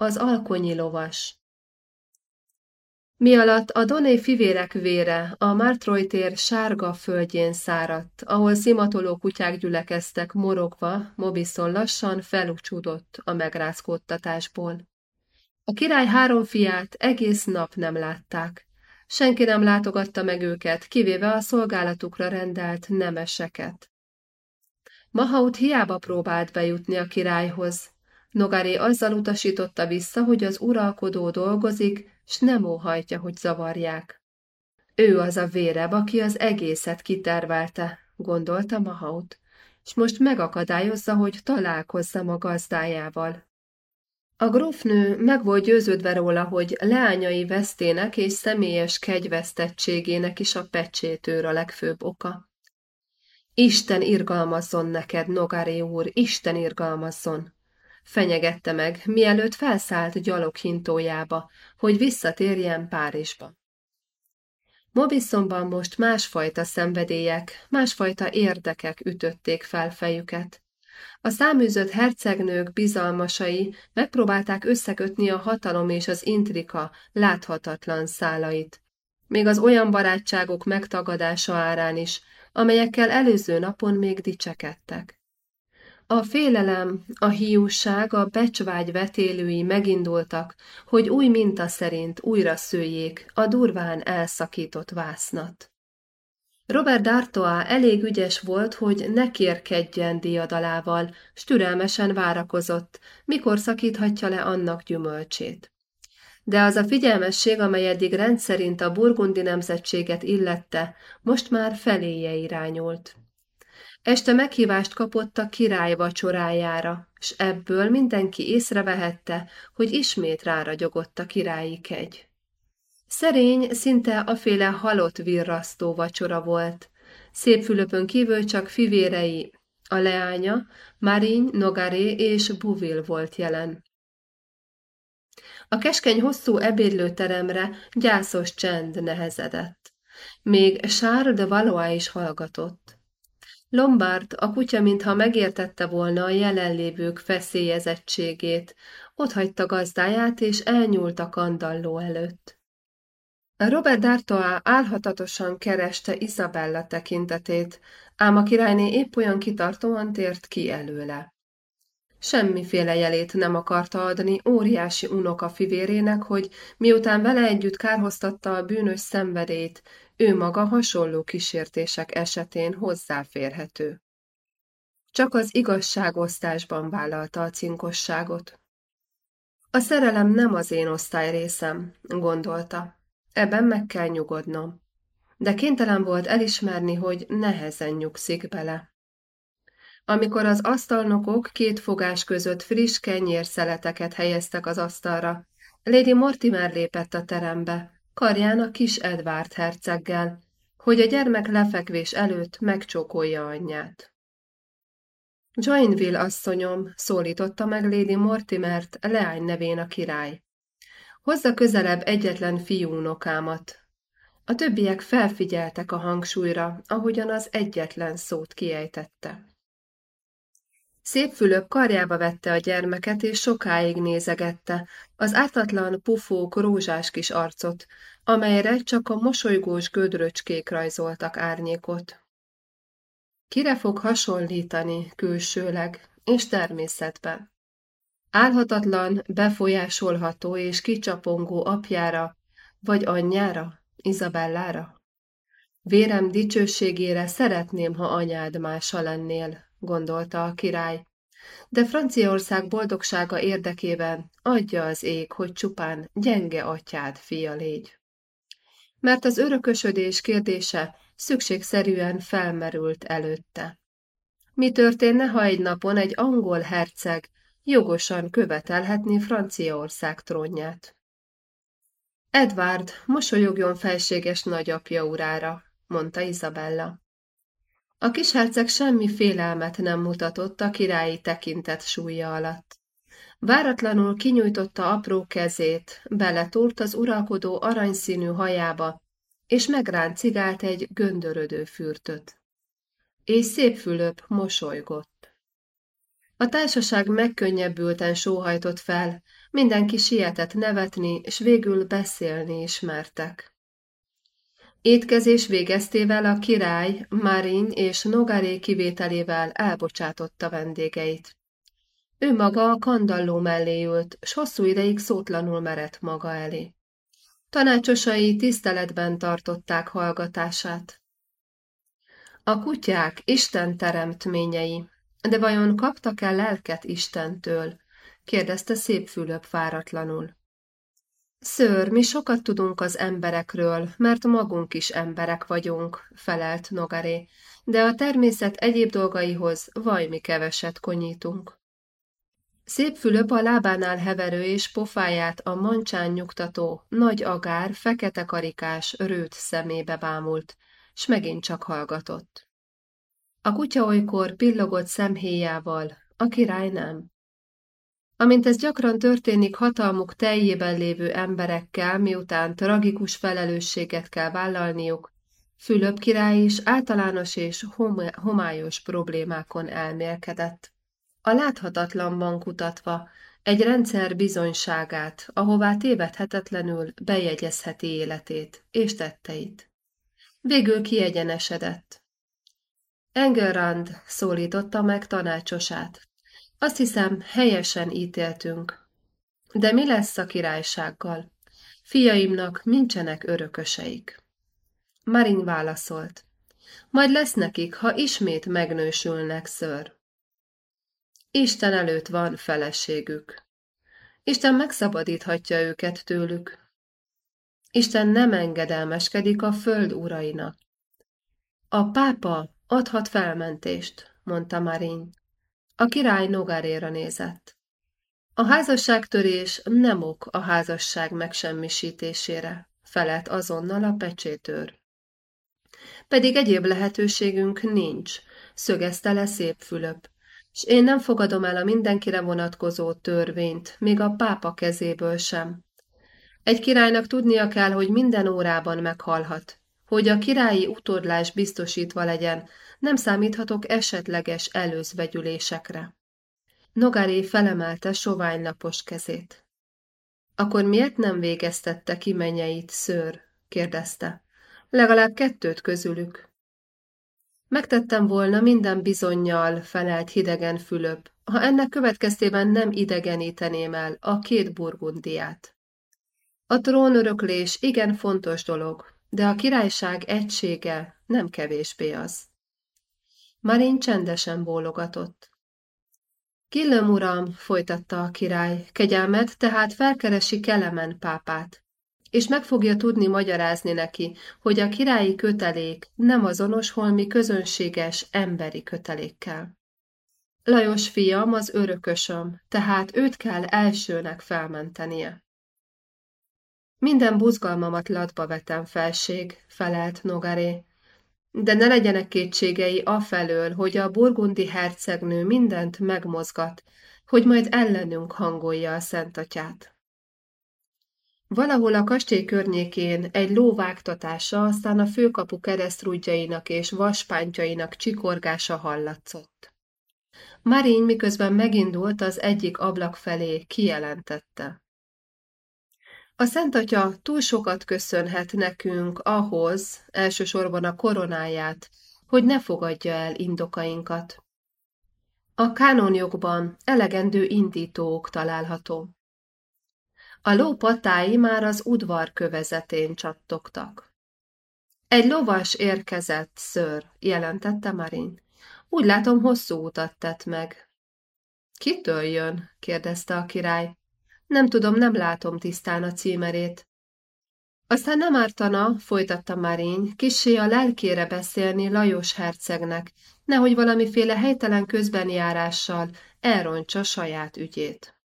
Az alkonyi lovas Mi alatt a Doné fivérek vére a Mártroy tér sárga földjén száradt, ahol szimatoló kutyák gyülekeztek morogva, Mobiszon lassan felucsúdott a megrázkódtatásból. A király három fiát egész nap nem látták. Senki nem látogatta meg őket, kivéve a szolgálatukra rendelt nemeseket. Mahaut hiába próbált bejutni a királyhoz. Nogaré azzal utasította vissza, hogy az uralkodó dolgozik, s nem óhajtja, hogy zavarják. Ő az a véreb, aki az egészet kitervelte, gondolta Mahaut, és most megakadályozza, hogy találkozzam a gazdájával. A grófnő meg volt győződve róla, hogy leányai vesztének és személyes kegyvesztettségének is a pecsétőr a legfőbb oka. Isten irgalmazzon neked, Nogari úr, Isten irgalmazzon! Fenyegette meg, mielőtt felszállt gyaloghintójába, hogy visszatérjen Párizsba. Mobiszonban most másfajta szenvedélyek, másfajta érdekek ütötték fel fejüket. A száműzött hercegnők bizalmasai megpróbálták összekötni a hatalom és az intrika láthatatlan szálait. Még az olyan barátságok megtagadása árán is, amelyekkel előző napon még dicsekedtek. A félelem, a hiúság, a becsvágy vetélői megindultak, hogy új minta szerint újra szőjék a durván elszakított vásznat. Robert D'Artois elég ügyes volt, hogy ne kérkedjen diadalával, s türelmesen várakozott, mikor szakíthatja le annak gyümölcsét. De az a figyelmesség, amely eddig rendszerint a burgundi nemzetséget illette, most már feléje irányult. Este meghívást kapott a király vacsorájára, s ebből mindenki észrevehette, hogy ismét ráragyogott a királyi kegy. Szerény, szinte aféle halott virrasztó vacsora volt. Szép Fülöpön kívül csak fivérei, a leánya, Marine, Nogaré és Buvil volt jelen. A keskeny hosszú ebédlőteremre gyászos csend nehezedett. Még Charles de Valois is hallgatott. Lombard, a kutya, mintha megértette volna a jelenlévők feszélyezettségét, otthagyta gazdáját és elnyúlt a kandalló előtt. Robert D'Artois álhatatosan kereste Isabella tekintetét, ám a királyné épp olyan kitartóan tért ki előle. Semmiféle jelét nem akarta adni óriási unoka fivérének, hogy miután vele együtt kárhoztatta a bűnös szenvedét, ő maga hasonló kísértések esetén hozzáférhető. Csak az igazságosztásban vállalta a cinkosságot. A szerelem nem az én osztály részem, gondolta. Ebben meg kell nyugodnom. De kénytelen volt elismerni, hogy nehezen nyugszik bele. Amikor az asztalnokok két fogás között friss kenyérszeleteket helyeztek az asztalra, Lady Mortimer lépett a terembe, karján a kis Edward herceggel, hogy a gyermek lefekvés előtt megcsókolja anyját. Joinville asszonyom, szólította meg Lady Mortimert leány nevén a király. Hozza közelebb egyetlen fiúnokámat. A többiek felfigyeltek a hangsúlyra, ahogyan az egyetlen szót kiejtette. Szép Fülöp karjába vette a gyermeket, és sokáig nézegette az ártatlan, pufók, rózsás kis arcot, amelyre csak a mosolygós gödröcskék rajzoltak árnyékot. Kire fog hasonlítani külsőleg és természetben? Álhatatlan, befolyásolható és kicsapongó apjára, vagy anyjára, Izabellára? Vérem dicsőségére szeretném, ha anyád mása lennél, gondolta a király, de Franciaország boldogsága érdekében adja az ég, hogy csupán gyenge atyád fia légy. Mert az örökösödés kérdése szükségszerűen felmerült előtte. Mi történne, ha egy napon egy angol herceg jogosan követelhetni Franciaország trónját. Edward, mosolyogjon felséges nagyapja urára, mondta Isabella. A kisherceg semmi félelmet nem mutatott a királyi tekintet súlya alatt. Váratlanul kinyújtotta apró kezét, beletúrt az uralkodó aranyszínű hajába, és megráncigált egy göndörödő fürtöt. És szép Fülöp mosolygott. A társaság megkönnyebbülten sóhajtott fel, mindenki sietett nevetni, és végül beszélni ismertek. Étkezés végeztével a király Marin és Nogaré kivételével elbocsátotta vendégeit. Ő maga a kandalló mellé ült, s hosszú ideig szótlanul merett maga elé. Tanácsosai tiszteletben tartották hallgatását. A kutyák Isten teremtményei, de vajon kaptak-e lelket Istentől? kérdezte szép Fülöp fáratlanul. Ször, mi sokat tudunk az emberekről, mert magunk is emberek vagyunk, felelt Nogaré, de a természet egyéb dolgaihoz vajmi keveset konyítunk. Szép Fülöp a lábánál heverő és pofáját a mancsán nyugtató, nagy agár, fekete karikás, rőt szemébe bámult, s megint csak hallgatott. A kutya olykor pillogott szemhéjával, a király nem. Amint ez gyakran történik hatalmuk teljében lévő emberekkel, miután tragikus felelősséget kell vállalniuk, Fülöp király is általános és homályos problémákon elmélkedett. A láthatatlanban kutatva egy rendszer bizonyságát, ahová tévedhetetlenül bejegyezheti életét és tetteit. Végül kiegyenesedett. Engelrand szólította meg tanácsosát. Azt hiszem, helyesen ítéltünk. De mi lesz a királysággal? Fiaimnak nincsenek örököseik. Marin válaszolt. Majd lesz nekik, ha ismét megnősülnek, ször. Isten előtt van feleségük. Isten megszabadíthatja őket tőlük. Isten nem engedelmeskedik a föld urainak. A pápa adhat felmentést, mondta Marin. A király Nogaréra nézett. A házasságtörés nem ok a házasság megsemmisítésére, felett azonnal a pecsétőr. Pedig egyéb lehetőségünk nincs, szögezte le szép Fülöp, és én nem fogadom el a mindenkire vonatkozó törvényt, még a pápa kezéből sem. Egy királynak tudnia kell, hogy minden órában meghalhat. Hogy a királyi utódlás biztosítva legyen, nem számíthatok esetleges előzvegyülésekre. Nogaré felemelte soványlapos kezét. Akkor miért nem végeztette ki mennyeit, szőr? kérdezte. Legalább kettőt közülük. Megtettem volna minden bizonyjal, felelt hidegen Fülöp, ha ennek következtében nem idegeníteném el a két burgundiát. A trónöröklés igen fontos dolog, de a királyság egysége nem kevésbé az. Marin csendesen bólogatott. Killem uram, folytatta a király, kegyelmet, tehát felkeresi Kelemen pápát, és meg fogja tudni magyarázni neki, hogy a királyi kötelék nem azonos holmi közönséges emberi kötelékkel. Lajos fiam az örökösöm, tehát őt kell elsőnek felmentenie. Minden buzgalmamat latba vetem, felség, felelt Nogaré, de ne legyenek kétségei afelől, hogy a burgundi hercegnő mindent megmozgat, hogy majd ellenünk hangolja a szentatyát. Valahol a kastély környékén egy ló vágtatása, aztán a főkapu keresztrúdjainak és vaspántjainak csikorgása hallatszott. Marín miközben megindult az egyik ablak felé, kijelentette. A Szent Atya túl sokat köszönhet nekünk ahhoz, elsősorban a koronáját, hogy ne fogadja el indokainkat. A kánonjogban elegendő indítók található. A ló patái már az udvar kövezetén csattogtak. Egy lovas érkezett, ször, jelentette Marin. Úgy látom, hosszú utat tett meg. Kitől jön? kérdezte a király. Nem tudom, nem látom tisztán a címerét. Aztán nem ártana, folytatta Marín, kissé a lelkére beszélni Lajos hercegnek, nehogy valamiféle helytelen közbenjárással elrontsa saját ügyét.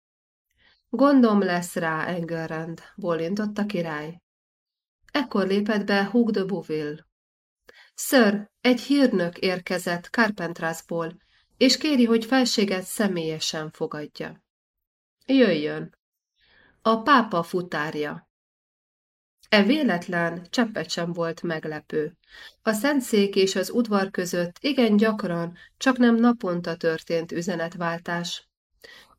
Gondom lesz rá, Engelrand, bólintott a király. Ekkor lépett be Hugh de Bouville. Sir, egy hírnök érkezett Carpentrasból, és kéri, hogy felséget személyesen fogadja. Jöjjön, a pápa futárja. E véletlen cseppet sem volt meglepő. A szentszék és az udvar között igen gyakran, csak nem naponta történt üzenetváltás.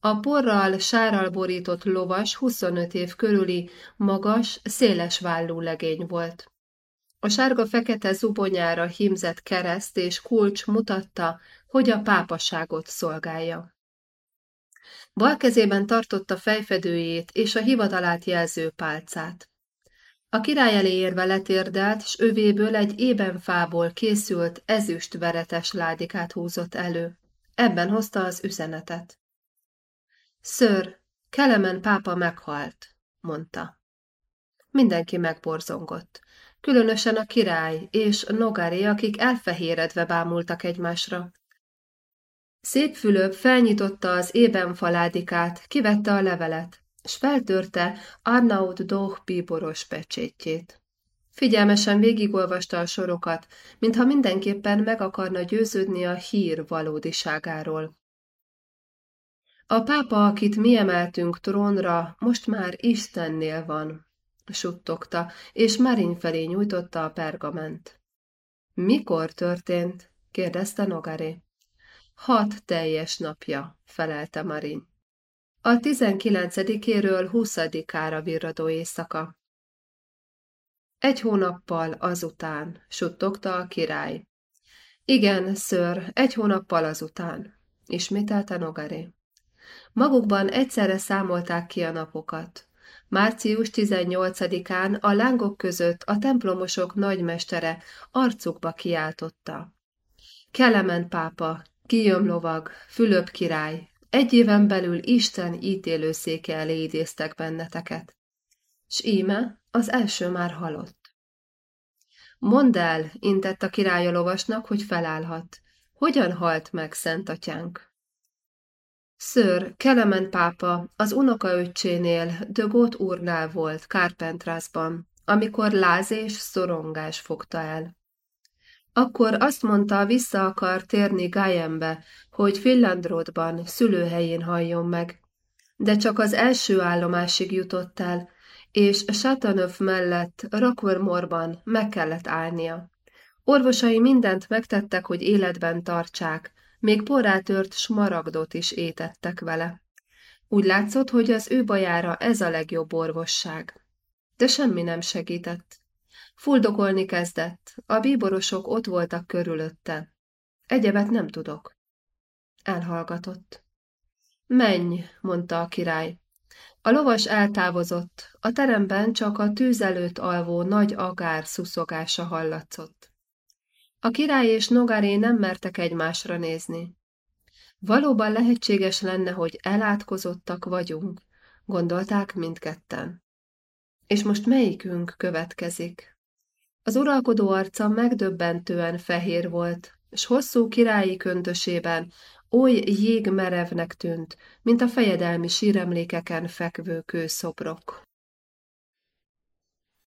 A porral, sárral borított lovas 25 év körüli, magas, széles vállú legény volt. A sárga-fekete zubonyára hímzett kereszt és kulcs mutatta, hogy a pápaságot szolgálja. Bal kezében tartotta fejfedőjét és a hivatalát jelző pálcát. A király elé érve letérdelt, s övéből egy ébenfából készült ezüst veretes ládikát húzott elő. Ebben hozta az üzenetet. Ször, Kelemen pápa meghalt, mondta. Mindenki megborzongott, különösen a király és Nogari, akik elfehéredve bámultak egymásra. Szép Fülöp felnyitotta az ében faládikát, kivette a levelet, s feltörte Arnaud Doch bíboros pecsétjét. Figyelmesen végigolvasta a sorokat, mintha mindenképpen meg akarna győződni a hír valódiságáról. A pápa, akit mi emeltünk trónra, most már Istennél van, suttogta, és Marin felé nyújtotta a pergament. Mikor történt? kérdezte Nogaré. Hat teljes napja, felelte Marin. A tizenkilencedikéről huszadikára virradó éjszaka. Egy hónappal azután, suttogta a király. Igen, ször, egy hónappal azután, ismételte Nogaré. Magukban egyszerre számolták ki a napokat. Március 18-án a lángok között a templomosok nagymestere arcukba kiáltotta. Kelemen pápa, Guillaume lovag, Fülöp király, egy éven belül Isten ítélőszéke elé idéztek benneteket. S íme az első már halott. Mondd el, intett a király a lovasnak, hogy felállhat. Hogyan halt meg szentatyánk? Ször, Kelemen pápa az unokaöccsénél, de Gót úrnál volt, Carpentrasban, amikor láz és szorongás fogta el. Akkor azt mondta, vissza akar térni Gájembe, hogy Finlandrodban, szülőhelyén halljon meg. De csak az első állomásig jutott el, és Satanöv mellett Rakvermorban meg kellett állnia. Orvosai mindent megtettek, hogy életben tartsák, még porrátört smaragdot is étettek vele. Úgy látszott, hogy az ő bajára ez a legjobb orvosság. De semmi nem segített. Fuldokolni kezdett, a bíborosok ott voltak körülötte. Egyebet nem tudok. Elhallgatott. Menj, mondta a király. A lovas eltávozott, a teremben csak a tűz alvó nagy agár szuszogása hallatszott. A király és Nogaré nem mertek egymásra nézni. Valóban lehetséges lenne, hogy elátkozottak vagyunk, gondolták mindketten. És most melyikünk következik? Az uralkodó arca megdöbbentően fehér volt, s hosszú királyi köntösében oly jégmerevnek tűnt, mint a fejedelmi síremlékeken fekvő kőszobrok.